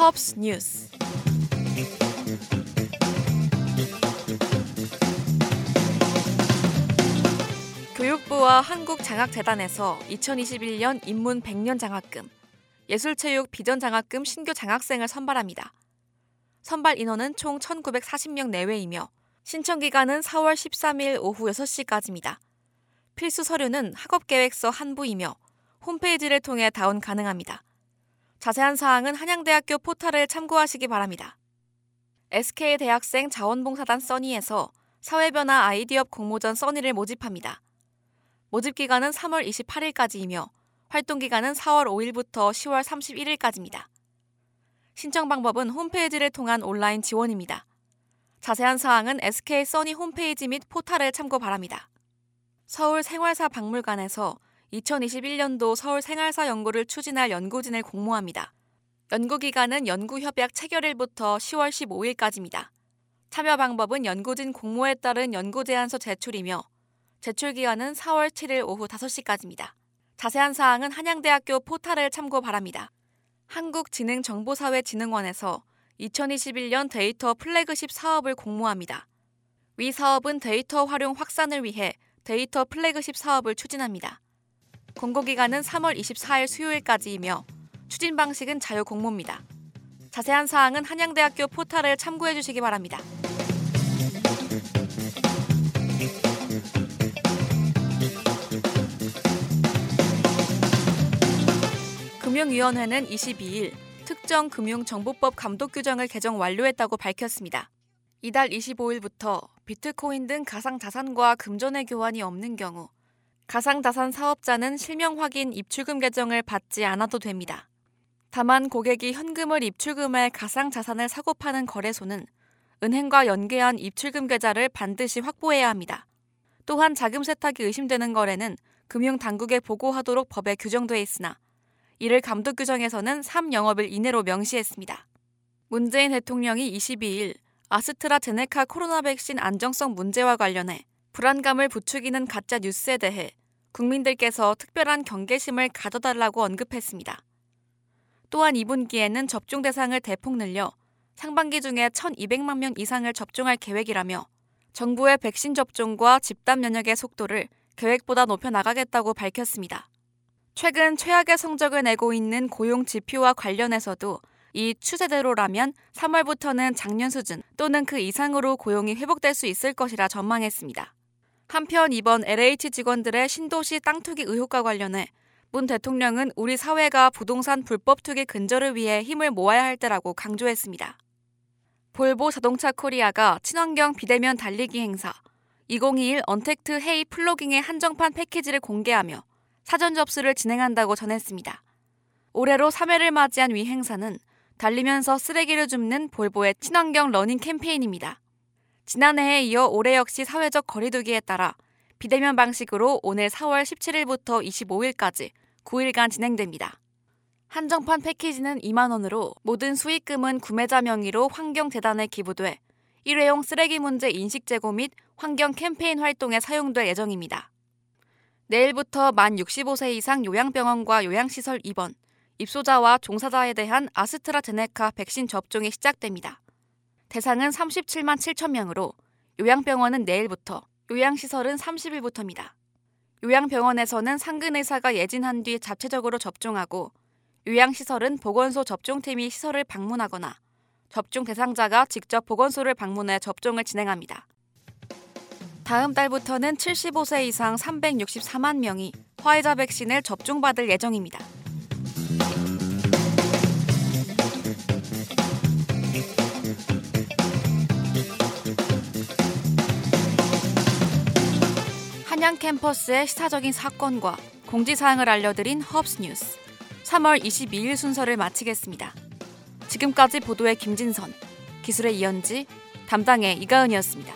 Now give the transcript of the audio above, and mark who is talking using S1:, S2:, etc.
S1: 헙스 뉴스. 교육부와 한국장학재단에서 2021년 인문 100년 장학금, 예술체육 비전 장학금 신규 장학생을 선발합니다. 선발 인원은 총 1,940명 내외이며 신청 기간은 4월 13일 오후 6시까지입니다. 필수 서류는 학업계획서 한 부이며 홈페이지를 통해 다운 가능합니다. 자세한 사항은 한양대학교 포털을 참고하시기 바랍니다. SK 대학생 자원봉사단 써니에서 사회변화 아이디업 공모전 써니를 모집합니다. 모집 기간은 3월 28일까지이며 활동 기간은 4월 5일부터 10월 31일까지입니다. 신청 방법은 홈페이지를 통한 온라인 지원입니다. 자세한 사항은 SK 써니 홈페이지 및 포털을 참고 바랍니다. 서울 생활사 박물관에서 2021년도 서울 생활사 연구를 추진할 연구진을 공모합니다. 연구 기간은 연구 협약 체결일부터 10월 15일까지입니다. 참여 방법은 연구진 공모에 따른 연구 제안서 제출이며 제출 기간은 4월 7일 오후 5시까지입니다. 자세한 사항은 한양대학교 포털을 참고 바랍니다. 한국지능정보사회진흥원에서 2021년 데이터 플래그십 사업을 공모합니다. 위 사업은 데이터 활용 확산을 위해 데이터 플래그십 사업을 추진합니다. 공고 기간은 3월 24일 수요일까지이며 추진 방식은 자유 공모입니다. 자세한 사항은 한양대학교 포털을 참고해 주시기 바랍니다. 금융위원회는 22일 특정 금융정보법 감독 규정을 개정 완료했다고 밝혔습니다. 이달 25일부터 비트코인 등 가상자산과 금전의 교환이 없는 경우 가상자산 사업자는 실명 확인 입출금 계정을 받지 않아도 됩니다. 다만 고객이 현금을 입출금할 가상자산을 사고 파는 거래소는 은행과 연계한 입출금 계좌를 반드시 확보해야 합니다. 또한 자금 세탁이 의심되는 거래는 금융당국에 보고하도록 법에 규정돼 있으나 이를 감독 규정에서는 3영업일 이내로 명시했습니다. 문재인 대통령이 22일 아스트라제네카 코로나 백신 안정성 문제와 관련해 불안감을 부추기는 가짜 뉴스에 대해 국민들께서 특별한 경계심을 가져달라고 언급했습니다. 또한 2분기에는 접종 대상을 대폭 늘려 상반기 중에 1,200만 명 이상을 접종할 계획이라며 정부의 백신 접종과 집단 면역의 속도를 계획보다 높여 나가겠다고 밝혔습니다. 최근 최악의 성적을 내고 있는 고용 지표와 관련해서도 이 추세대로라면 3월부터는 작년 수준 또는 그 이상으로 고용이 회복될 수 있을 것이라 전망했습니다. 한편 이번 LH 직원들의 신도시 땅 투기 의혹과 관련해 문 대통령은 우리 사회가 부동산 불법 투기 근절을 위해 힘을 모아야 할 때라고 강조했습니다. 볼보 자동차 코리아가 친환경 비대면 달리기 행사 2021 언택트 헤이 플로깅의 한정판 패키지를 공개하며 사전 접수를 진행한다고 전했습니다. 올해로 3회를 맞이한 위 행사는 달리면서 쓰레기를 줍는 볼보의 친환경 러닝 캠페인입니다. 지난해에 이어 올해 역시 사회적 거리두기에 따라 비대면 방식으로 오는 4월 17일부터 25일까지 9일간 진행됩니다. 한정판 패키지는 2만 원으로 모든 수익금은 구매자 명의로 환경재단에 기부돼 일회용 쓰레기 문제 인식 제고 및 환경 캠페인 활동에 사용될 예정입니다. 내일부터 만 65세 이상 요양병원과 요양시설 입원, 입소자와 종사자에 대한 아스트라제네카 백신 접종이 시작됩니다. 대상은 37만 7천 명으로 요양병원은 내일부터, 요양시설은 30일부터입니다. 요양병원에서는 상근 의사가 예진한 뒤 자체적으로 접종하고 요양시설은 보건소 접종팀이 시설을 방문하거나 접종 대상자가 직접 보건소를 방문해 접종을 진행합니다. 다음 달부터는 75세 이상 364만 명이 화이자 백신을 접종받을 예정입니다. 한양 캠퍼스의 시사적인 사건과 공지사항을 알려드린 헙스 뉴스 3월 22일 순서를 마치겠습니다. 지금까지 보도의 김진선, 기술의 이현지, 담당의 이가은이었습니다.